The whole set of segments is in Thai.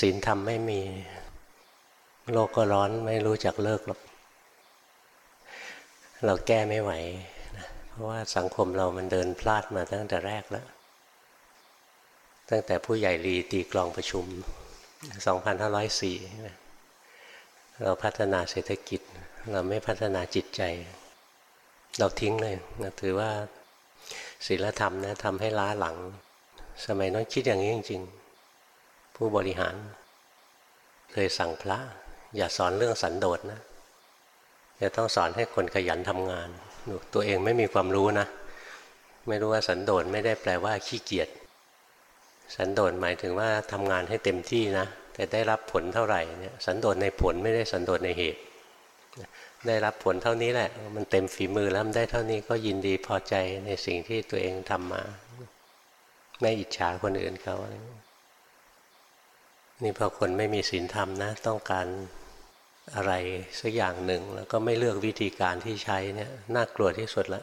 ศีลธรรมไม่มี โลกก็ร้อนไม่รู้จักเลิกหรอก เราแก้ไม่ไหวนะเพราะว่าสังคมเรามันเดินพลาดมาตั้งแต่แรกแล้ว ตั้งแต่ผู้ใหญ่รีตีกลองประชุม 2504 เราพัฒนาเศรษฐกิจ เราไม่พัฒนาจิตใจ เราทิ้งเลยนะถือว่าศีลธรรมนะทำให้ล้าหลัง สมัยนั้นคิดอย่างนี้จริงๆ ผู้บริหาร เคยสั่งพระ อย่าสอนเรื่องสันโดษนะจะต้องสอนให้คนขยันทำงาน ตัวเองไม่มีความรู้นะ ไม่รู้ว่าสันโดษไม่ได้แปลว่าขี้เกียจสันโดษหมายถึงว่าทำงานให้เต็มที่นะ แต่ได้รับผลเท่าไหร่เนี่ยสันโดษในผลไม่ได้สันโดษในเหตุ ได้รับผลเท่านี้แหละ มันเต็มฝีมือแล้วมันได้เท่านี้ก็ยินดีพอใจในสิ่งที่ตัวเองทำมา ไม่อิจฉาคนอื่นเขา นี่พอคนไม่มีศีลธรรมนะ ต้องการอะไรสักอย่างหนึ่ง แล้วก็ไม่เลือกวิธีการที่ใช้เนี่ยน่ากลัวที่สุดละ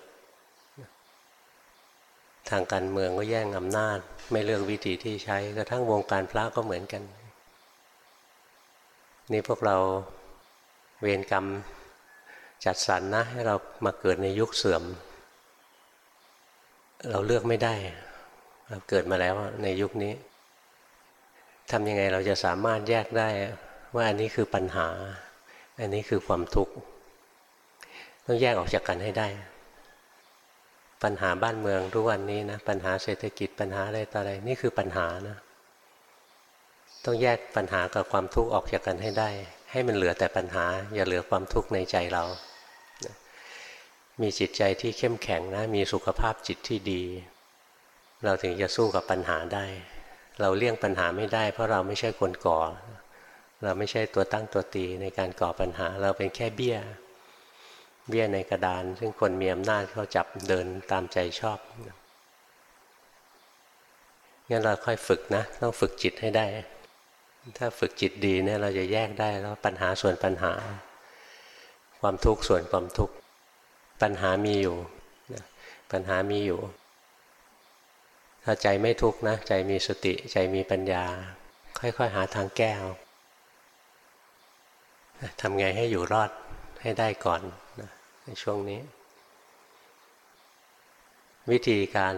ทางการเมืองก็แย่งอำนาจ ไม่เลือกวิธีที่ใช้กระทั่งวงการพระก็เหมือนกัน นี่พวกเราเวรกรรมจัดสรรนะให้เรามาเกิดในยุคเสื่อม เราเลือกไม่ได้ เราเกิดมาแล้วในยุคนี้ ทำยังไงเราจะสามารถแยกได้ว่าอันนี้คือปัญหา อันนี้คือความทุกข์ต้องแยกออกจากกันให้ได้ ปัญหาบ้านเมืองทุกวันนี้นะปัญหาเศรษฐกิจปัญหาอะไรต่ออะไรนี่คือปัญหานะ ต้องแยกปัญหากับความทุกข์ออกจากกันให้ได้ ให้มันเหลือแต่ปัญหา อย่าเหลือความทุกข์ในใจเรา มีจิตใจที่เข้มแข็งนะมีสุขภาพจิตที่ดี เราถึงจะสู้กับปัญหาได้ เราเลี่ยงปัญหาไม่ได้ เพราะเราไม่ใช่คนก่อ เราไม่ใช่ตัวตั้งตัวตีในการก่อปัญหา เราเป็นแค่เบี้ย เบี้ยในกระดาน ซึ่งคนมีอำนาจเขาจับเดินตามใจชอบงั้นเราค่อยฝึกนะ ต้องฝึกจิตให้ได้ ถ้าฝึกจิตดีเนี่ยเราจะแยกได้แล้วปัญหาส่วนปัญหา ความทุกข์ส่วนความทุกข์ปัญหามีอยู่ปัญหามีอยู่ ถ้าใจไม่ทุกข์นะ ใจมีสติใจมีปัญญา ค่อยๆหาทางแก้ทำไงให้อยู่รอดให้ได้ก่อนนะในช่วงนี้ วิธีการ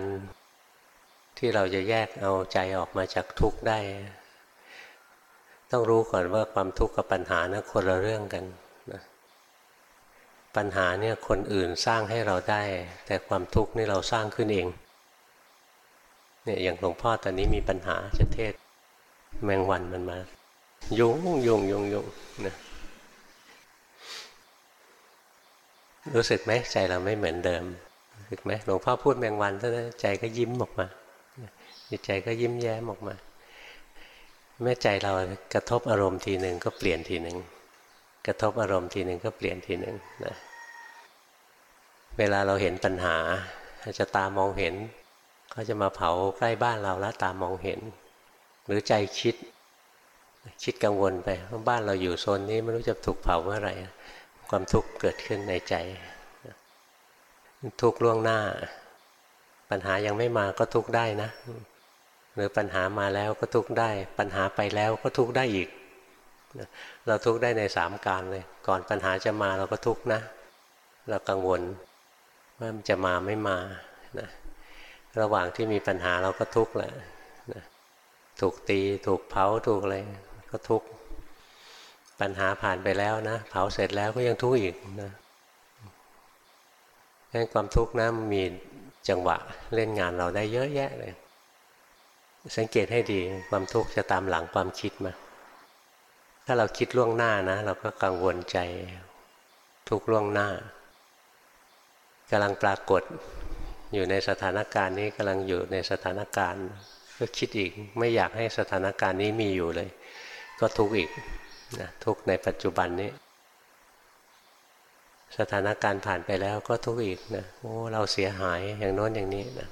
ที่เราจะแยกเอาใจออกมาจากทุกข์ได้ ต้องรู้ก่อนว่าความทุกข์กับปัญหานะคนละเรื่องกันนะปัญหาเนี่ยคนอื่นสร้างให้เราได้ แต่ความทุกข์นี่เราสร้างขึ้นเอง เนี่ยอย่างหลวงพ่อตอนนี้มีปัญหาจะเทศ แมงวันมันมา ยุ่งยุ่งยุ่งยุ่งนะรู้สึกไหมใจเราไม่เหมือนเดิมรู้สึกไหมหลวงพ่อพูดแมงวันเท่านั้นใจก็ยิ้มออกมาจิตใจก็ยิ้มแย้มออกมาแม่ใจเรากระทบอารมณ์ทีหนึ่งก็เปลี่ยนทีหนึ่งกระทบอารมณ์ทีหนึ่งก็เปลี่ยนทีหนึ่งนะเวลาเราเห็นปัญหาจะตามองเห็น เขาจะมาเผาใกล้บ้านเราแล้วตามองเห็น หรือใจคิด คิดกังวลไปว่าบ้านเราอยู่โซนนี้ไม่รู้จะถูกเผาเมื่อไหร่ความทุกข์เกิดขึ้นในใจ ทุกข์ล่วงหน้า ปัญหายังไม่มาก็ทุกข์ได้นะ หรือปัญหามาแล้วก็ทุกข์ได้ ปัญหาไปแล้วก็ทุกข์ได้อีก เราทุกข์ได้ในสามการเลย ก่อนปัญหาจะมาเราก็ทุกข์นะ เรากังวลว่ามันจะมาไม่มา ระหว่างที่มีปัญหาเราก็ทุกข์แหละถูกตีถูกเผาถูกอะไรก็ทุกข์ปัญหาผ่านไปแล้วนะ เผาเสร็จแล้วก็ยังทุกข์อีกนะงั้นความทุกข์นะมีจังหวะเล่นงานเราได้เยอะแยะเลย สังเกตให้ดีความทุกข์จะตามหลังความคิดมา ถ้าเราคิดล่วงหน้านะ เราก็กังวลใจทุกล่วงหน้ากำลังปรากฏ อยู่ในสถานการณ์นี้กำลังอยู่ในสถานการณ์ ก็คิดอีกไม่อยากให้สถานการณ์นี้มีอยู่เลย ก็ทุกข์อีกนะทุกในปัจจุบันนี้ สถานการณ์ผ่านไปแล้วก็ทุกข์อีกนะโอ้เราเสียหายอย่างโน้นอย่างนี้นะ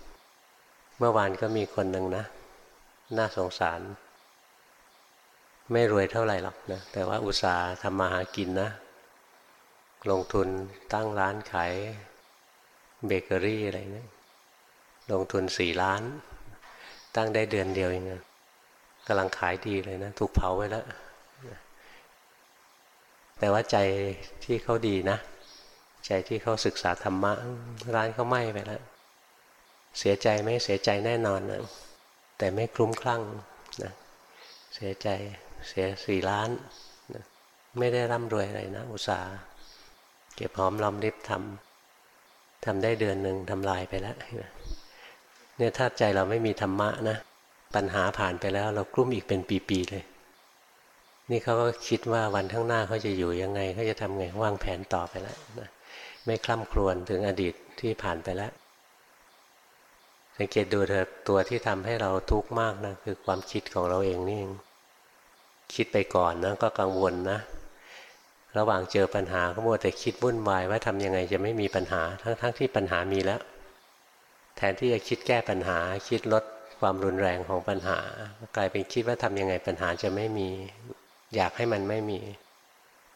เมื่อวานก็มีคนหนึ่งนะ น่าสงสาร ไม่รวยเท่าไหร่หรอกนะแต่ว่าอุตสาห์ทำมาหากินนะ ลงทุนตั้งร้านขาย เบเกอรี่อะไรเนะี่ยลงทุนสี่ล้าน ตั้งได้เดือนเดียวเองนะกำลังขายดีเลยนะ ถูกเผาไว้แล้ว แต่ว่าใจที่เขาดีนะ ใจที่เขาศึกษาธรรมะ ร้านเขาไหม้ไปแล้ว เสียใจไม่เสียใจแน่นอนนะแต่ไม่คลุ้มคลั่งนะเสียใจเสียสี่ล้านนะไม่ได้ร่ำรวยอะไรนะ อุตสาห์เก็บหอมรอมริบทำ ทำได้เดือนหนึ่งทำลายไปแล้วเนี่ยถ้าใจเราไม่มีธรรมะนะ ปัญหาผ่านไปแล้ว เรากลุ้มอีกเป็นปีๆเลย นี่เขาก็คิดว่าวันข้างหน้าเขาจะอยู่ยังไงเขาจะทำไงวางแผนต่อไปแล้วนะไม่คล่ำครวญถึงอดีตที่ผ่านไปแล้วสังเกตดูเถอะตัวที่ทำให้เราทุกข์มากนะคือความคิดของเราเองนี่เองคิดไปก่อนนะก็กังวลนะ ระหว่างเจอปัญหาก็มัวแต่คิดวุ่นวายว่าทำยังไงจะไม่มีปัญหาทั้งๆทที่ปัญหามีแล้ว แทนที่จะคิดแก้ปัญหา คิดลดความรุนแรงของปัญหา กลายเป็นคิดว่าทำยังไงปัญหาจะไม่มี อยากให้มันไม่มี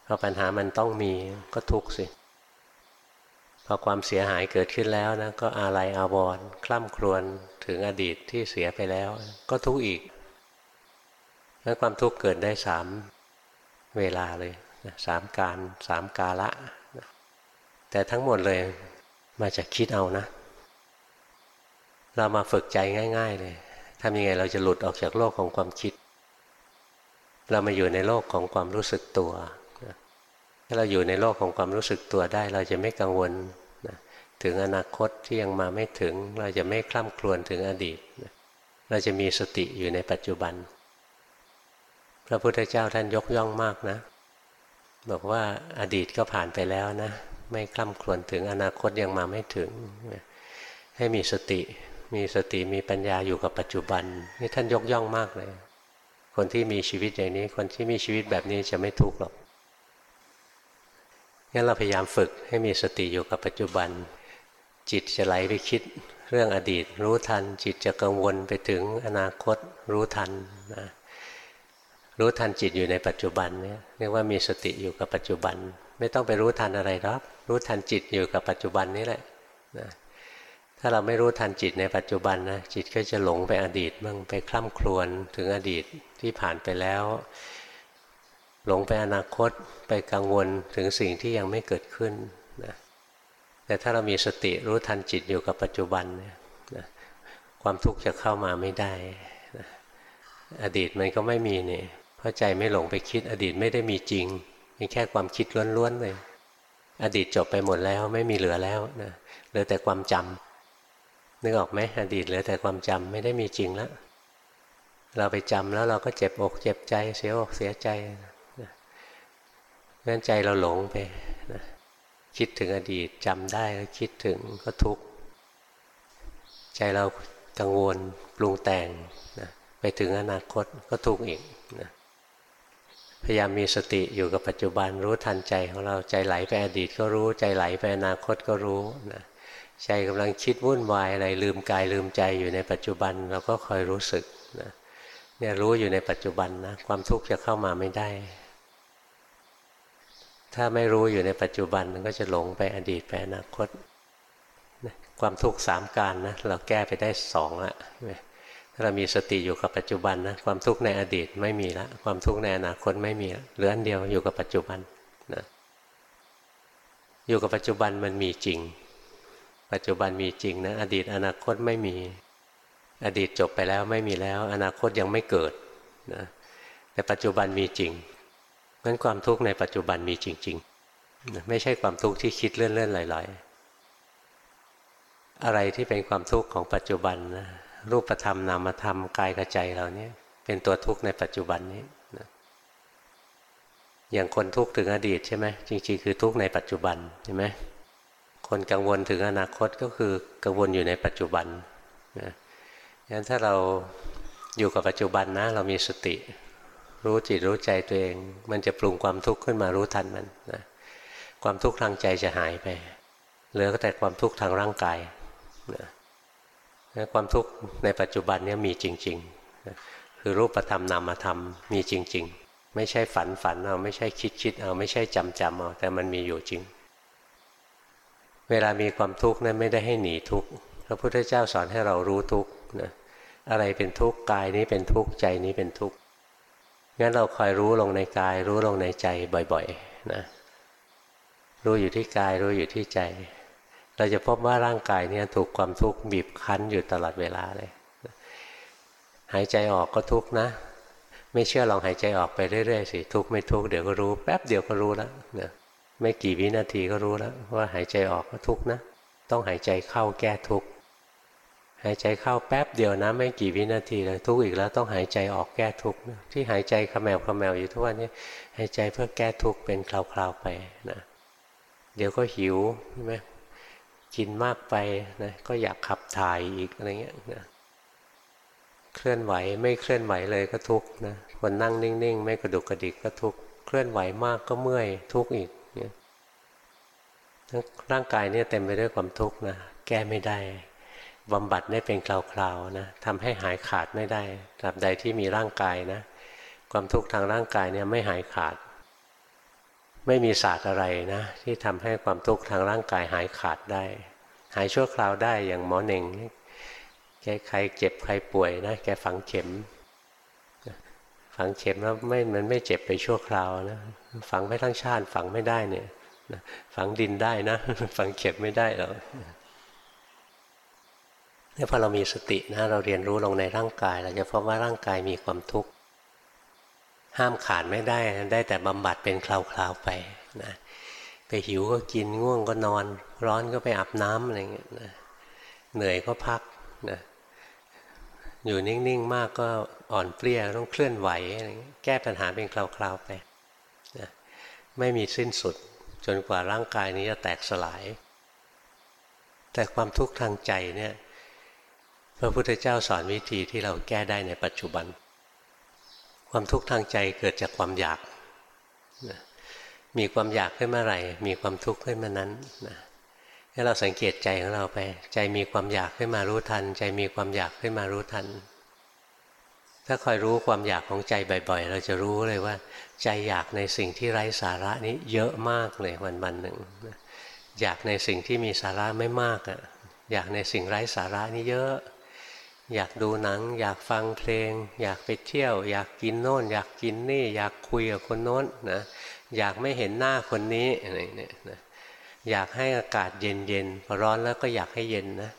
พอปัญหามันต้องมีก็ทุกข์สิพอความเสียหายเกิดขึ้นแล้วนะก็อาลัยอาวรณ์คล่ำครวญถึงอดีตที่เสียไปแล้ว ก็ทุกข์อีกแล้วความทุกข์เกิดได้สามเวลาเลย สามการสามกาละ แต่ทั้งหมดเลยมาจากคิดเอานะ เรามาฝึกใจง่าย ๆ เลยทำยังไงเราจะหลุดออกจากโลกของความคิด เรามาอยู่ในโลกของความรู้สึกตัว ถ้าเราอยู่ในโลกของความรู้สึกตัวได้ เราจะไม่กังวลถึงอนาคตที่ยังมาไม่ถึง เราจะไม่คล่ำครวญถึงอดีต เราจะมีสติอยู่ในปัจจุบัน พระพุทธเจ้าท่านยกย่องมากนะ บอกว่าอดีตก็ผ่านไปแล้วนะ ไม่คล่ำครวญถึงอนาคตยังมาไม่ถึง ให้มีสติ มีสติมีปัญญาอยู่กับปัจจุบัน นี่ท่านยกย่องมากเลย คนที่มีชีวิตอย่างนี้ คนที่มีชีวิตแบบนี้จะไม่ทุกข์หรอกงั้นเราพยายามฝึกให้มีสติอยู่กับปัจจุบัน จิตจะไหลไปคิดเรื่องอดีต รู้ทัน จิตจะกังวลไปถึงอนาคตรู้ทันนะ รู้ทันจิตอยู่ในปัจจุบันเนี่ยเรียกว่ามีสติอยู่กับปัจจุบัน ไม่ต้องไปรู้ทันอะไรหรอกรู้ทันจิตอยู่กับปัจจุบันนี่แหละนะถ้าเราไม่รู้ทันจิตในปัจจุบันนะจิตก็จะหลงไปอดีตบ้างไปคล่ำครวญถึงอดีตที่ผ่านไปแล้ว หลงไปอนาคตไปกังวลถึงสิ่งที่ยังไม่เกิดขึ้นนะแต่ถ้าเรามีสติรู้ทันจิตอยู่กับปัจจุบันเนี่ยนะความทุกข์จะเข้ามาไม่ได้นะอดีตมันก็ไม่มีเนี่ย เพราะใจไม่หลงไปคิดอดีตไม่ได้มีจริงเป็นแค่ความคิดล้วนๆเลย อดีตจบไปหมดแล้วไม่มีเหลือแล้วนะเหลือแต่ความจำนึกออกไหมอดีตเหลือแต่ความจำไม่ได้มีจริงแล้ว เราไปจำแล้วเราก็เจ็บอกเจ็บใจ เสียอกเสียใจงั้นใจเราหลงไปนะคิดถึงอดีตจำได้แล้วคิดถึงก็ทุกข์ใจเรากังวลปรุงแต่งนะไปถึงอนาคตก็ทุกข์อีก พยายามมีสติอยู่กับปัจจุบันรู้ทันใจของเราใจไหลไปอดีตก็รู้ใจไหลไปอนาคตก็รู้นะใจกำลังคิดวุ่นวายอะไรลืมกายลืมใจอยู่ในปัจจุบันเราก็คอยรู้สึกนะเนี่ยรู้อยู่ในปัจจุบันนะความทุกข์จะเข้ามาไม่ได้ ถ้าไม่รู้อยู่ในปัจจุบันมันก็จะหลงไปอดีตไปอนาคต ความทุกข์สามการนะเราแก้ไปได้สองละ เรามีสติอยู่กับปัจจุบันนะความทุกข์ในอดีตไม่มีละความทุกข์ในอนาคตไม่มีเหลืออันเดียวอยู่กับปัจจุบันนะอยู่กับปัจจุบันมันมีจริง ปัจจุบันมีจริงนะอดีตอนาคตไม่มี อดีตจบไปแล้วไม่มีแล้ว อนาคตยังไม่เกิดนะแต่ปัจจุบันมีจริงนั้นความทุกข์ในปัจจุบันมีจริงๆ ไม่ใช่ความทุกข์ที่คิดเลื่อนๆลอยๆอะไรที่เป็นความทุกข์ของปัจจุบันนะ รูปธรรมนามธรรมกายกับใจเราเนี่ยเป็นตัวทุกข์ในปัจจุบันนี้นะอย่างคนทุกข์ถึงอดีตใช่ไหมจริงๆ คือทุกข์ในปัจจุบันใช่ไหมคนกังวลถึงอนาคตก็คือกังวลอยู่ในปัจจุบันนะงั้นถ้าเราอยู่กับปัจจุบันนะ เรามีสติ รู้จิตรู้ใจตัวเอง มันจะปรุงความทุกข์ขึ้นมารู้ทันมันนะความทุกข์ทางใจจะหายไปเหลือแต่ความทุกข์ทางร่างกายนะ ความทุกข์ในปัจจุบันนี้มีจริงๆ คือรูปธรรมนามธรรมมีจริง ๆ ไม่ใช่ฝันฝันเอาไม่ใช่คิดคิดเอาไม่ใช่จำจำเอาแต่มันมีอยู่จริง เวลามีความทุกข์นั้นไม่ได้ให้หนีทุกข์พระพุทธเจ้าสอนให้เรารู้ทุกข์นะอะไรเป็นทุกข์กายนี้เป็นทุกข์ใจนี้เป็นทุกข์งั้นเราคอยรู้ลงในกาย รู้ลงในใจบ่อยๆนะรู้อยู่ที่กายรู้อยู่ที่ใจ เราจะพบว่าร่างกายเนี่ยถูกความทุกข์บีบคั้นอยู่ตลอดเวลาเลย หายใจออกก็ทุกข์นะ ไม่เชื่อลองหายใจออกไปเรื่อยๆสิทุกข์ไม่ทุกข์เดี๋ยวก็รู้ แป๊บเดียวก็รู้แล้วนะไม่กี่วินาทีก็รู้แล้ว ว่าหายใจออกก็ทุกข์นะ ต้องหายใจเข้าแก้ทุกข์หายใจเข้าแป๊บเดียวนะ ไม่กี่วินาทีเลยทุกข์อีกแล้วต้องหายใจออกแก้ทุกข์ที่หายใจขมแมวขมแมวอยู่ทุกวันนี้หายใจเพื่อแก้ทุกข์เป็นคราวๆไปนะเดี๋ยวก็หิวใช่ไหม กินมากไปนะก็อยากขับถ่ายอีกอะไรเงี้ยนะเคลื่อนไหวไม่เคลื่อนไหวเลยก็ทุกข์นะคนนั่งนิ่ง ๆ ไม่กระดุกกระดิกก็ทุกข์เคลื่อนไหวมากก็เมื่อยทุกข์อีกเนี่ยร่างกายเนี่ยเต็มไปด้วยความทุกข์นะแก้ไม่ได้บำบัดได้เป็นคราวๆนะทำให้หายขาดไม่ได้ตราบใดที่มีร่างกายนะ ความทุกข์ทางร่างกายเนี่ยไม่หายขาด ไม่มีศาสตร์อะไรนะ ที่ทำให้ความทุกข์ทางร่างกายหายขาดได้ หายชั่วคราวได้อย่างหมอเน่งแกใครเจ็บใครป่วยนะแกฝังเข็ม ฝังเข็มแล้วไม่มันไม่เจ็บไปชั่วคราวนะฝังไม่ทั้งชาติฝังไม่ได้เนี่ยฝังดินได้นะฝังเข็มไม่ได้หรอกเนี่ยพอเรามีสตินะเราเรียนรู้ลงในร่างกาย เราจะพบว่าร่างกายมีความทุกข์ ห้ามขาดไม่ได้ ได้แต่บำบัดเป็นคราวๆไปนะไปหิวก็กินง่วงก็นอน ร้อนก็ไปอาบน้ำอะไรเงี้ยนะเหนื่อยก็พักนะอยู่นิ่งๆมากก็อ่อนเปรี้ยต้องเคลื่อนไหวอะไรเงี้ยแก้ปัญหาเป็นคราวๆไปนะไม่มีสิ้นสุดจนกว่าร่างกายนี้จะแตกสลาย แต่ความทุกข์ทางใจเนี่ยพระพุทธเจ้าสอนวิธีที่เราแก้ได้ในปัจจุบัน ความทุกข์ทางใจเกิดจากความอยากนะมีความอยากขึ้นเมื่อไหร่ มีความทุกข์ขึ้นเมานั้นนะให้เราสังเกตใจของเราไป ใจมีความอยากขึ้นมารู้ทัน ใจมีความอยากขึ้นมารู้ทัน ถ้าคอยรู้ความอยากของใจบ่อย ๆ เราจะรู้เลยว่า ใจอยากในสิ่งที่ไร้สาระนี้เยอะมากเลยวันวันหนึ่งอยากในสิ่งที่มีสาระไม่มากอะอยากในสิ่งไร้สาระนี่เยอะ อยากดูหนัง อยากฟังเพลง อยากไปเที่ยว อยากกินโน่น อยากกินนี่ อยากคุยกับคนโน้นนะอยากไม่เห็นหน้าคนนี้อะไรเนี่ยนะอยากให้อากาศเย็นเย็นพอร้อนแล้วก็อยากให้เย็นนะ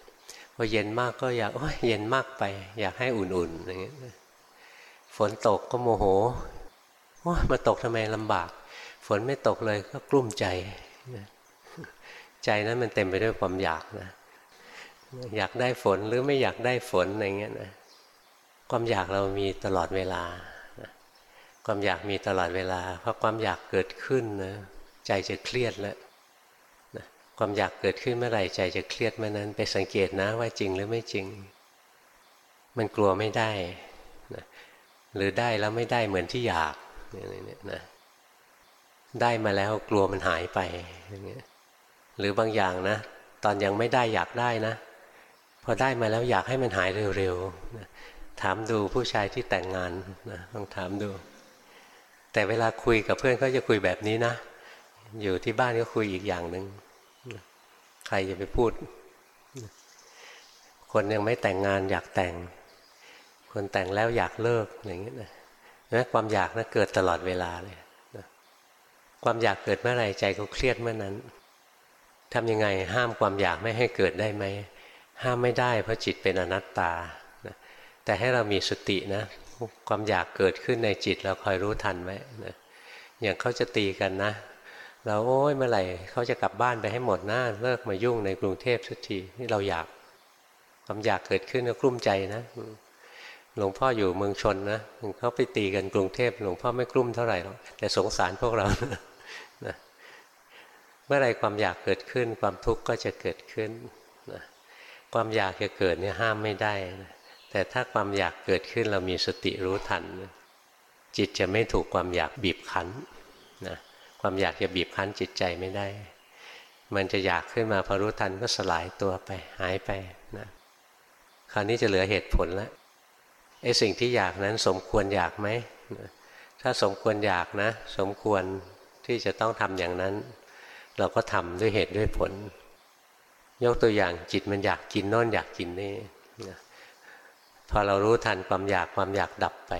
พอเย็นมากก็อยากโอ้ยเย็นมากไป อยากให้อุ่นๆอย่างเงี้ยฝนตกก็โมโหโอ้มาตกทำไมลำบาก ฝนไม่ตกเลยก็กลุ้มใจ ใจนั้นมันเต็มไปด้วยความอยากนะ อยากได้ฝนหรือไม่อยากได้ฝนอะไรเงี้ยนะความอยากเรามีตลอดเวลาความอยากมีตลอดเวลา เพราะความอยากเกิดขึ้นนะใจจะเครียดแล้วนะความอยากเกิดขึ้นเมื่อไหร่ใจจะเครียดเมื่อนั้นไปสังเกตนะว่าจริงหรือไม่จริง มันกลัวไม่ได้นะหรือได้แล้วไม่ได้เหมือนที่อยากเนี่ยนะได้มาแล้วกลัวมันหายไปอย่างเงี้ยหรือบางอย่างนะ ตอนยังไม่ได้อยากได้นะ พอได้มาแล้วอยากให้มันหายเร็วๆ ถามดูผู้ชายที่แต่งงานนะลองถามดู แต่เวลาคุยกับเพื่อนก็จะคุยแบบนี้นะ อยู่ที่บ้านก็คุยอีกอย่างหนึ่งใครจะไปพูด คนยังไม่แต่งงานอยากแต่ง คนแต่งแล้วอยากเลิกอย่างนี้นะนะความอยากนะเกิดตลอดเวลาเลยนะความอยากเกิดเมื่อไรใจก็เครียดเมื่อนั้นทำยังไงห้ามความอยากไม่ให้เกิดได้ไหม ห้ามไม่ได้เพราะจิตเป็นอนัตตา แต่ให้เรามีสตินะความอยากเกิดขึ้นในจิตเราคอยรู้ทันไว้นะอย่างเขาจะตีกันนะ เราโอ้ยเมื่อไหร่เขาจะกลับบ้านไปให้หมดนะเลิกมายุ่งในกรุงเทพสักทีนี่เราอยากความอยากเกิดขึ้นก็กลุ้มใจนะหลวงพ่ออยู่เมืองชนนะเขาไปตีกันกรุงเทพหลวงพ่อไม่กลุ้มเท่าไหร่หรอกแต่สงสารพวกเรานะเมื่อไรความอยากเกิดขึ้น ความทุกข์ก็จะเกิดขึ้น ความอยากจะเกิดเนี่ยห้ามไม่ได้นะแต่ถ้าความอยากเกิดขึ้นเรามีสติรู้ทัน จิตจะไม่ถูกความอยากบีบคั้นนะความอยากจะบีบคั้นจิตใจไม่ได้ มันจะอยากขึ้นมาพอรู้ทันก็สลายตัวไปหายไปนะคราวนี้จะเหลือเหตุผลแล้วไอ้สิ่งที่อยากนั้นสมควรอยากไหม ถ้าสมควรอยากนะ สมควรที่จะต้องทำอย่างนั้น เราก็ทำด้วยเหตุด้วยผล ยกตัวอย่างจิตมันอยากกินโน่นอยากกินนี่พอเรารู้ทันความอยากความอยากดับไป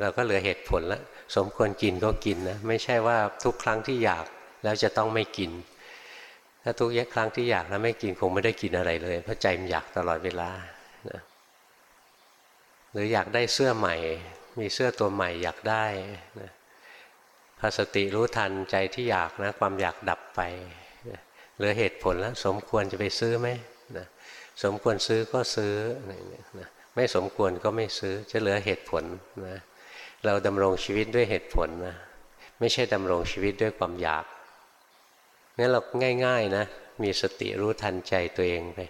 เราก็เหลือเหตุผลแล้วสมควรกินก็กินนะไม่ใช่ว่าทุกครั้งที่อยากแล้วจะต้องไม่กิน ถ้าทุกครั้งที่อยากแล้วไม่กินคงไม่ได้กินอะไรเลย เพราะใจมันอยากตลอดเวลานะหรืออยากได้เสื้อใหม่ มีเสื้อตัวใหม่อยากได้นะพอสติรู้ทันใจที่อยากนะความอยากดับไป เหลือเหตุผลแล้ว สมควรจะไปซื้อไหมนะสมควรซื้อก็ซื้อนะไม่สมควรก็ไม่ซื้อจะเหลือเหตุผลนะเราดำรงชีวิตด้วยเหตุผลนะไม่ใช่ดำรงชีวิตด้วยความอยากงั้นเราง่าย ๆนะ มีสติรู้ทันใจตัวเองไป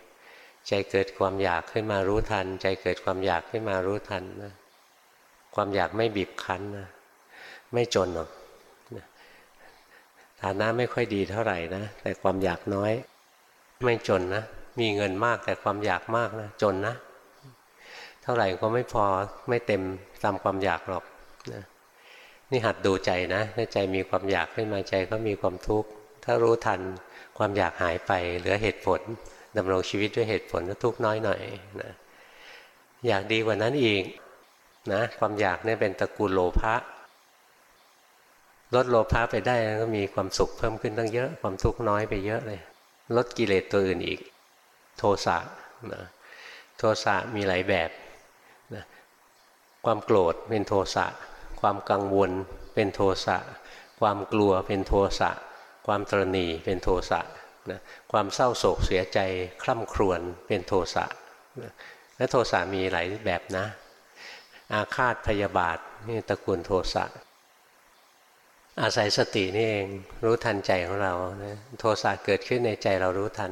ใจเกิดความอยากขึ้นมารู้ทัน ใจเกิดความอยากขึ้นมารู้ทันนะความอยากไม่บีบคั้นนะไม่จนหรอก ฐานะไม่ค่อยดีเท่าไหร่นะ แต่ความอยากน้อย ไม่จนนะ มีเงินมากแต่ความอยากมากนะ จนนะ เท่าไหร่ก็ไม่พอไม่เต็มตามความอยากหรอกนะนี่หัดดูใจนะถ้าใจมีความอยากขึ้นมาใจก็มีความทุกข์ถ้ารู้ทันความอยากหายไป เหลือเหตุผลดำรงชีวิตด้วยเหตุผลก็ทุกข์น้อยหน่อยนะอยากดีกว่านั้นอีกนะความอยากเนี่ยเป็นตระกูลโลภะ ลดโลภะไปได้ก็มีความสุขเพิ่มขึ้นตั้งเยอะ ความทุกข์น้อยไปเยอะเลย ลดกิเลสตัวอื่นอีก โทสะนะโทสะมีหลายแบบนะความโกรธเป็นโทสะ ความกังวลเป็นโทสะ ความกลัวเป็นโทสะ ความตรณีเป็นโทสะนะความเศร้าโศกเสียใจคร่ำครวญเป็นโทสะนะและโทสะมีหลายแบบนะ อาฆาตพยาบาทนี่ตระกูลโทสะ อาศัยสตินี่เองรู้ทันใจของเรานะโทสะเกิดขึ้นในใจเรารู้ทัน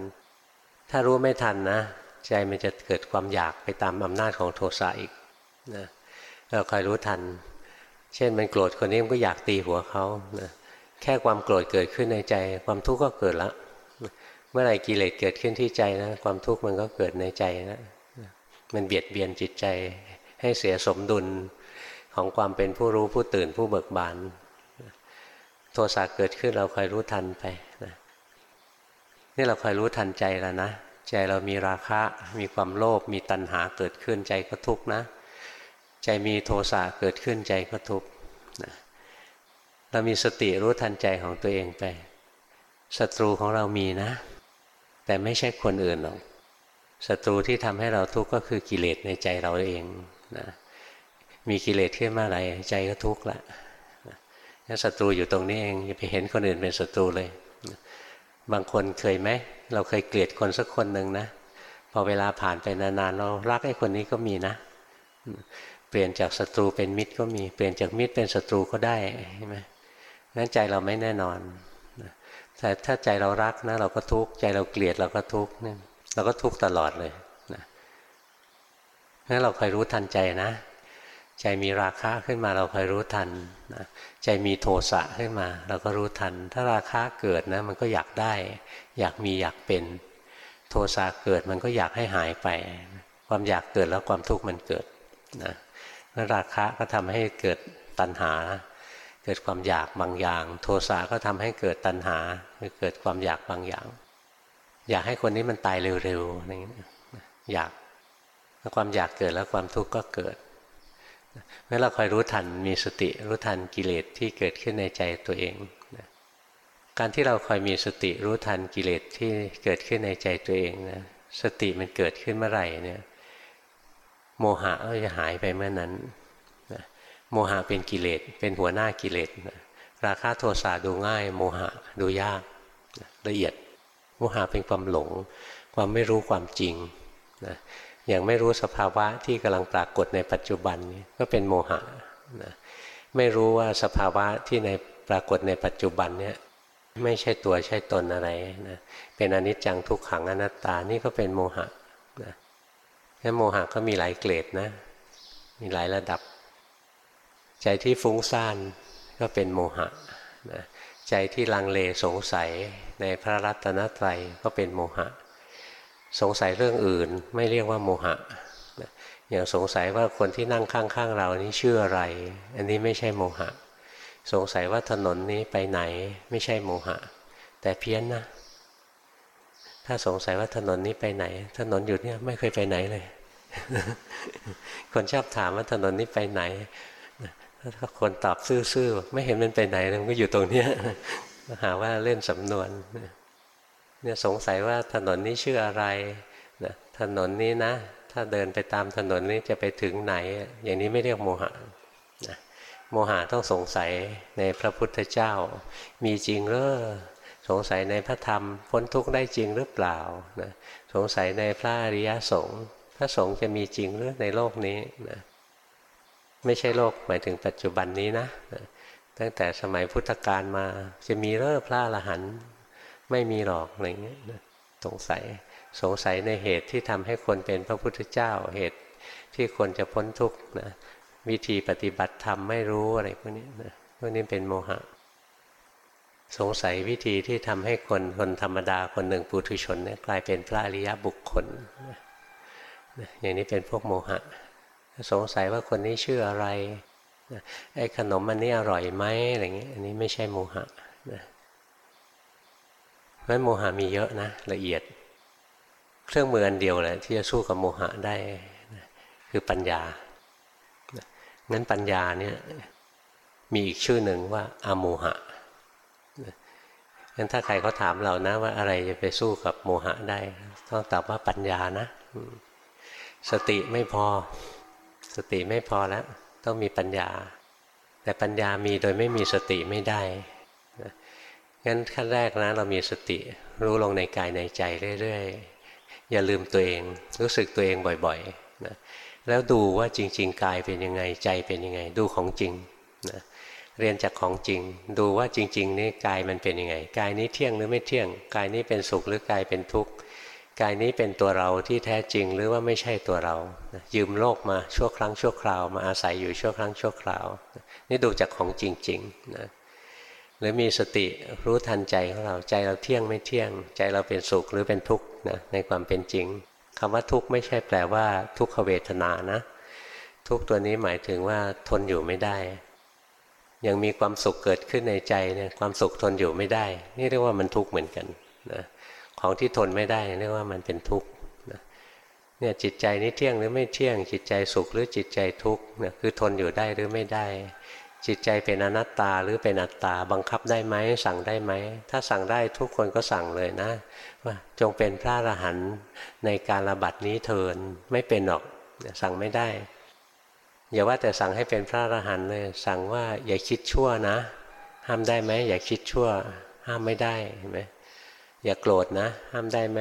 ถ้ารู้ไม่ทันนะ ใจมันจะเกิดความอยากไปตามอำนาจของโทสะอีกนะเราคอยรู้ทัน เช่นมันโกรธคนนี้มันก็อยากตีหัวเขานะแค่ความโกรธเกิดขึ้นในใจ ความทุกข์ก็เกิดแล้วเมื่อไหร่กิเลสเกิดขึ้นที่ใจนะ ความทุกข์มันก็เกิดในใจนะมันเบียดเบียนจิตใจ ให้เสียสมดุลของความเป็นผู้รู้ผู้ตื่นผู้เบิกบาน โทสะเกิดขึ้นเราคอยรู้ทันไปนะนี่เราคอยรู้ทันใจแล้วนะ ใจเรามีราคะ มีความโลภ มีตัณหาเกิดขึ้นใจก็ทุกข์นะ ใจมีโทสะเกิดขึ้นใจก็ทุกข์นะเรามีสติรู้ทันใจของตัวเองไป ศัตรูของเรามีนะ แต่ไม่ใช่คนอื่นหรอก ศัตรูที่ทำให้เราทุกข์ก็คือกิเลสในใจเราเองนะ มีกิเลสขึ้นมาอะไรใจก็ทุกข์ละ ศัตรูอยู่ตรงนี้เองอย่าไปเห็นคนอื่นเป็นศัตรูเลย บางคนเคยไหมเราเคยเกลียดคนสักคนหนึ่งนะพอเวลาผ่านไปนานๆเรารักไอ้คนนี้ก็มีนะ เปลี่ยนจากศัตรูเป็นมิตรก็มีเปลี่ยนจากมิตรเป็นศัตรูก็ได้ใช่ไหมนั้นใจเราไม่แน่นอนแต่ถ้าใจเรารักนะ เราก็ทุกข์ใจเราเกลียดเราก็ทุกข์เนี่ยเราก็ทุกข์ตลอดเลยนะงั้นเราคอยรู้ทันใจนะ ใจมีราคะขึ้นมาเราคอยรู้ทันนะใจมีโทสะขึ้นมา เราก็รู้ทัน ถ้าราคะเกิดนะมันก็อยากได้ อยากมีอยากเป็น โทสะเกิดมันก็อยากให้หายไป ความอยากเกิดแล้วความทุกข์มันเกิดนะราคะก็ทำให้เกิดตัณหา เกิดความอยากบางอย่าง โทสะก็ทำให้เกิดตัณหาคือเกิดความอยากบางอย่าง อยากให้คนนี้มันตายเร็วๆอะไรอย่างนี้อยากความอยากเกิดแล้วความทุกข์ก็เกิด เมื่อเราคอยรู้ทันมีสติรู้ทันกิเลสที่เกิดขึ้นในใจตัวเองการที่เราคอยมีสติรู้ทันกิเลสที่เกิดขึ้นในใจตัวเองนะสติมันเกิดขึ้นเมื่อไหร่เนี่ยโมหะก็จะหายไปเมื่อนั้นโมหะเป็นกิเลสเป็นหัวหน้ากิเลสราคะโทสะดูง่าย โมหะดูยากละเอียดโมหะเป็นความหลง ความไม่รู้ความจริงนะ อย่างไม่รู้สภาวะที่กำลังปรากฏในปัจจุบันนี้ก็เป็นโมหะนะไม่รู้ว่าสภาวะที่ในปรากฏในปัจจุบันเนี่ยไม่ใช่ตัวใช่ตนอะไรนะเป็นอนิจจังทุกขังอนัตตานี่ก็เป็นโมหะนะแค่โมหะก็มีหลายเกรดนะ มีหลายระดับ ใจที่ฟุ้งซ่านก็เป็นโมหะนะใจที่ลังเลสงสัยในพระรัตนตรัยก็เป็นโมหะ สงสัยเรื่องอื่น ไม่เรียกว่าโมหะอย่างสงสัยว่าคนที่นั่งข้างๆเรานี้ชื่ออะไร อันนี้ไม่ใช่โมหะ สงสัยว่าถนนนี้ไปไหนไม่ใช่โมหะ แต่เพี้ยนนะ ถ้าสงสัยว่าถนนนี้ไปไหน ถนนอยู่เนี่ยไม่เคยไปไหนเลย คนชอบถามว่าถนนนี้ไปไหนถ้าคนตอบซื่อๆไม่เห็นมันไปไหนมันก็อยู่ตรงเนี้ยหาว่าเล่นสำนวน เนี่ยสงสัยว่าถนนนี้ชื่ออะไรนะถนนนี้นะ ถ้าเดินไปตามถนนนี้จะไปถึงไหน อย่างนี้ไม่เรียกโมหะนะโมหะต้องสงสัยในพระพุทธเจ้า มีจริงหรือสงสัยในพระธรรมพ้นทุกข์ได้จริงหรือเปล่านะสงสัยในพระอริยสงฆ์พระสงฆ์จะมีจริงหรือในโลกนี้นะไม่ใช่โลกหมายถึงปัจจุบันนี้นะตั้งแต่สมัยพุทธกาลมาจะมีเริ่พระอรหันต์ ไม่มีหรอกอะไรเงี้ยสงสัยสงสัยในเหตุที่ทำให้คนเป็นพระพุทธเจ้าเหตุที่คนจะพ้นทุกข์นะวิธีปฏิบัติธรรมไม่รู้อะไรพวกนี้นะพวกนี้เป็นโมหะ สงสัยวิธีที่ทำให้คนคนธรรมดาคนหนึ่งปุถุชนเนี่ยกลายเป็นพระอริยบุคคลนะอย่างนี้เป็นพวกโมหะ สงสัยว่าคนนี้ชื่ออะไรไอ้ขนมอันนี้อร่อยไหมอะไรเงี้ยอันนี้ไม่ใช่โมหะ นะเพราะโมหะมีเยอะนะละเอียด เครื่องมืออันเดียวแหละที่จะสู้กับโมหะได้นะคือปัญญา งั้นปัญญาเนี่ยมีอีกชื่อหนึ่งว่าอาโมหะงั้นถ้าใครเขาถามเรานะว่าอะไรจะไปสู้กับโมหะได้ ต้องตอบว่าปัญญานะ สติไม่พอ สติไม่พอแล้ว ต้องมีปัญญา แต่ปัญญามีโดยไม่มีสติไม่ได้ งั้นขั้นแรกนะเรามีสติ รู้ลงในกายในใจเรื่อยๆ อย่าลืมตัวเอง รู้สึกตัวเองบ่อยๆนะแล้วดูว่าจริง ๆ กายเป็นยังไงใจเป็นยังไง ดูของจริงนะเรียนจากของจริง ดูว่าจริง ๆ นี่กายมันเป็นยังไง กายนี้เที่ยงหรือไม่เที่ยง กายนี้เป็นสุขหรือกายเป็นทุกข์กายนี้เป็นตัวเราที่แท้จริงหรือว่าไม่ใช่ตัวเรา ยืมโลกมาชั่วครั้งชั่วคราว มาอาศัยอยู่ชั่วครั้งชั่วคราว นี่ดูจากของจริงๆนะ หรือมีสติรู้ทันใจของเราใจเราเที่ยงไม่เที่ยง ใจเราเป็นสุขหรือเป็นทุกข์นะในความเป็นจริงคำว่าทุกข์ไม่ใช่แปลว่า ทุกขเวทนานะ ทุกตัวนี้หมายถึงว่าทนอยู่ไม่ได้ ยังมีความสุขเกิดขึ้นในใจเนี่ยความสุขทนอยู่ไม่ได้ นี่เรียกว่ามันทุกข์เหมือนกันนะของที่ทนไม่ได้เรียกว่ามันเป็นทุกข์เนี่ยจิตใจนี้เที่ยงหรือไม่เที่ยงจิตใจสุขหรือจิตใจทุกข์เนี่ยคือทนอยู่ได้หรือไม่ได้ จิตใจเป็นอนัตตาหรือเป็นอัตตาบังคับได้ไหมสั่งได้ไหม ถ้าสั่งได้ทุกคนก็สั่งเลยนะ ว่าจงเป็นพระอรหันต์ในการระบัดนี้เทินไม่เป็นหรอกสั่งไม่ได้ อย่าว่าแต่สั่งให้เป็นพระอรหันต์เลย สั่งว่าอย่าคิดชั่วนะ ห้ามได้ไหมอย่าคิดชั่ว ห้ามไม่ได้เห็นไหมอย่าโกรธนะ ห้ามได้ไหม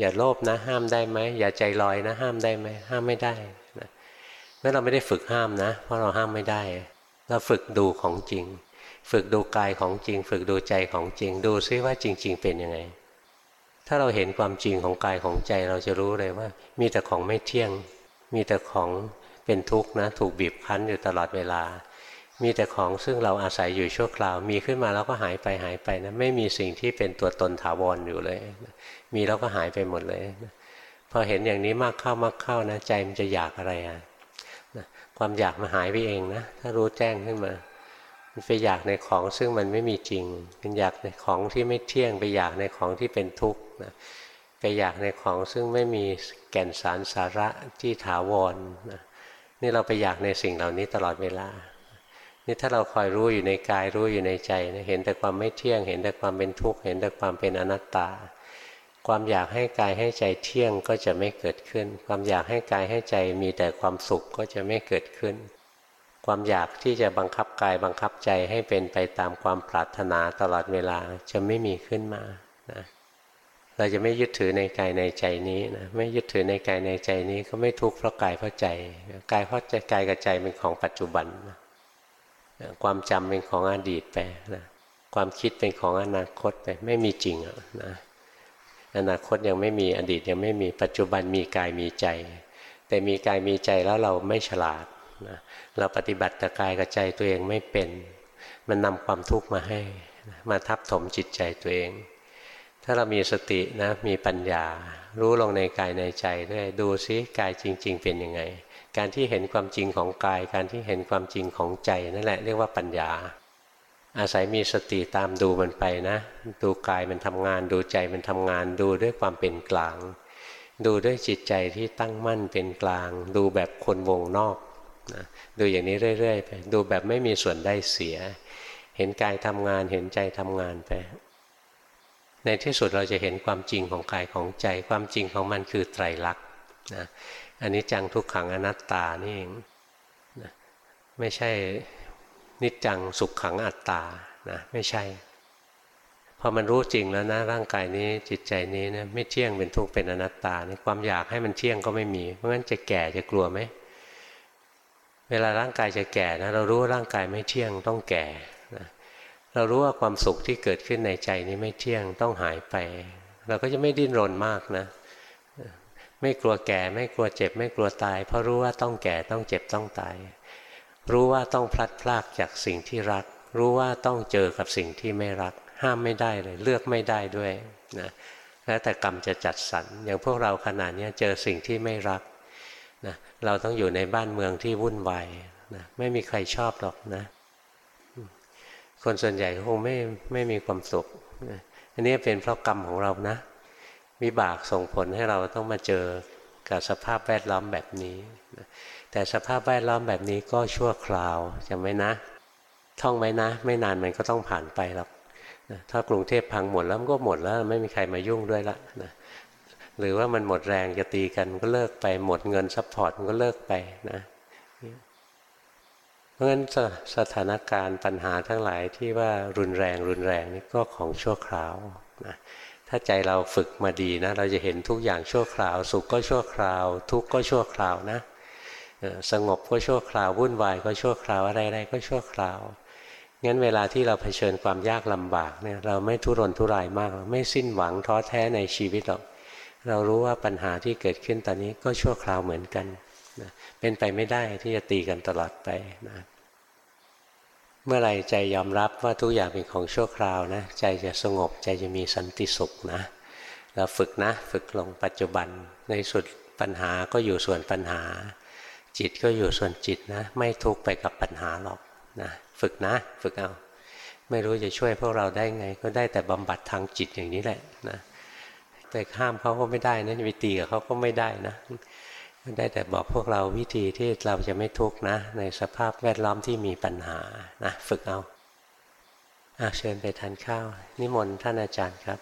อย่าโลภนะ ห้ามได้ไหมอย่าใจลอยนะ ห้ามได้ไหมห้ามไม่ได้นะเมื่อเราไม่ได้ฝึกห้ามนะ เพราะเราห้ามไม่ได้ เราฝึกดูของจริง ฝึกดูกายของจริง ฝึกดูใจของจริง ดูซิว่าจริง ๆ เป็นยังไง ถ้าเราเห็นความจริงของกายของใจเราจะรู้เลยว่า มีแต่ของไม่เที่ยง มีแต่ของเป็นทุกข์นะ ถูกบีบคั้นอยู่ตลอดเวลา มีแต่ของซึ่งเราอาศัยอยู่ชั่วคราว มีขึ้นมาแล้วก็หายไปหายไปนะ ไม่มีสิ่งที่เป็นตัวตนถาวรอยู่เลย มีแล้วก็หายไปหมดเลย พอเห็นอย่างนี้มากเข้ามากเข้านะ ใจมันจะอยากอะไรอะ ความอยากมาหายไปเองนะถ้ารู้แจ้งขึ้นมา มันไปอยากในของซึ่งมันไม่มีจริง เป็นอยากในของที่ไม่เที่ยง ไปอยากในของที่เป็นทุกข์นะไปอยากในของซึ่งไม่มีแก่นสารสาระที่ถาวรนะนี่เราไปอยากในสิ่งเหล่านี้ตลอดเวลา นี่ถ้าเราคอยรู้อยู่ในกายรู้อยู่ในใจนะเห็นแต่ความไม่เที่ยง เห็นแต่ความเป็นทุกข์ เห็นแต่ความเป็นอนัตตา ความอยากให้กายให้ใจเที่ยงก็จะไม่เกิดขึ้น ความอยากให้กายให้ใจมีแต่ความสุขก็จะไม่เกิดขึ้น ความอยากที่จะบังคับกายบังคับใจให้เป็นไปตามความปรารถนาตลอดเวลาจะไม่มีขึ้นมานะเราจะไม่ยึดถือในกายในใจนี้นะไม่ยึดถือในกายในใจนี้ก็ไม่ทุกข์เพราะกายเพราะใจกายเพราะใจกายกับใจเป็นของปัจจุบันนะความจำเป็นของอดีตไปนะความคิดเป็นของอนาคตไปไม่มีจริงอะนะ อนาคตยังไม่มีอดีตยังไม่มีปัจจุบันมีกายมีใจ แต่มีกายมีใจแล้วเราไม่ฉลาดนะเราปฏิบัติกายกับใจตัวเองไม่เป็น มันนำความทุกข์มาให้มาทับถมจิตใจตัวเอง ถ้าเรามีสตินะมีปัญญา รู้ลงในกายในใจด้วยดูซิกายจริง ๆ เป็นยังไง การที่เห็นความจริงของกาย การที่เห็นความจริงของใจนั่นแหละเรียกว่าปัญญา อาศัยมีสติตามดูมันไปนะ ดูกายมันทำงาน ดูใจมันทำงาน ดูด้วยความเป็นกลาง ดูด้วยจิตใจที่ตั้งมั่นเป็นกลาง ดูแบบคนวงนอกนะดูอย่างนี้เรื่อยๆไปดูแบบไม่มีส่วนได้เสีย เห็นกายทำงานเห็นใจทำงานไป ในที่สุดเราจะเห็นความจริงของกายของใจ ความจริงของมันคือไตรลักษณ์นะอันนี้จังทุกขังอนัตตานี่เองนะไม่ใช่ นิจจังสุขขังอัตตานะไม่ใช่พอมันรู้จริงแล้วนะร่างกายนี้จิตใจนี้นะไม่เที่ยงเป็นทุกข์เป็นอนัตตานี่ความอยากให้มันเที่ยงก็ไม่มี เพราะงั้นจะแก่จะกลัวไหมเวลาร่างกายจะแก่นะเรารู้ว่าร่างกายไม่เที่ยงต้องแก่นะเรารู้ว่าความสุขที่เกิดขึ้นในใจนี้ไม่เที่ยงต้องหายไป เราก็จะไม่ดิ้นรนมากนะ ไม่กลัวแก่ไม่กลัวเจ็บ ไม่กลัวตาย เพราะรู้ว่าต้องแก่ต้องเจ็บต้องตาย รู้ว่าต้องพลัดพรากจากสิ่งที่รัก รู้ว่าต้องเจอกับสิ่งที่ไม่รัก ห้ามไม่ได้เลยเลือกไม่ได้ด้วยนะแล้วแต่กรรมจะจัดสรรอย่างพวกเราขนาดนี้เจอสิ่งที่ไม่รักนะเราต้องอยู่ในบ้านเมืองที่วุ่นวายนะไม่มีใครชอบหรอกนะ คนส่วนใหญ่คงไม่ไม่มีความสุขอันนี้เป็นเพราะกรรมของเรานะ วิบากส่งผลให้เราต้องมาเจอกับสภาพแวดล้อมแบบนี้ แต่สภาพแวดล้อมแบบนี้ก็ชั่วคราวจำไว้นะ ท่องไว้นะ ไม่นานมันก็ต้องผ่านไปหรอกถ้ากรุงเทพพังหมดแล้วมันก็หมดแล้วไม่มีใครมายุ่งด้วยละนะหรือว่ามันหมดแรงจะตีกันก็เลิกไปหมดเงิน support มันก็เลิกไปนะเพราะฉะนั้นสถานการณ์ปัญหาทั้งหลายที่ว่ารุนแรงรุนแรงนี่ก็ของชั่วคราวนะถ้าใจเราฝึกมาดีนะ เราจะเห็นทุกอย่างชั่วคราว สุขก็ชั่วคราว ทุกข์ก็ชั่วคราวนะ สงบก็ชั่วคราววุ่นวายก็ชั่วคราวอะไรๆก็ชั่วคราวงั้นเวลาที่เราเผชิญความยากลำบากเนี่ยเราไม่ทุรนทุรายมาก ไม่สิ้นหวังท้อแท้ในชีวิตหรอกเรารู้ว่าปัญหาที่เกิดขึ้นตอนนี้ก็ชั่วคราวเหมือนกันนะเป็นไปไม่ได้ที่จะตีกันตลอดไปนะเมื่อไรใจยอมรับว่าทุกอย่างเป็นของชั่วคราวนะใจจะสงบใจจะมีสันติสุขนะเราฝึกนะ ฝึกลงปัจจุบันในสุดปัญหาก็อยู่ส่วนปัญหา จิตก็อยู่ส่วนจิตนะ ไม่ทุกไปกับปัญหาหรอกนะฝึกนะ ฝึกเอา ไม่รู้จะช่วยพวกเราได้ไง ก็ได้แต่บำบัดทางจิตอย่างนี้แหละนะแต่ห้ามเขาก็ไม่ได้นะวิตีกับเขาก็ไม่ได้นะได้แต่บอกพวกเราวิธีที่เราจะไม่ทุกข์นะ ในสภาพแวดล้อมที่มีปัญหานะฝึกเอาอาเชิญไปทานข้าว นิมนต์ท่านอาจารย์ครับ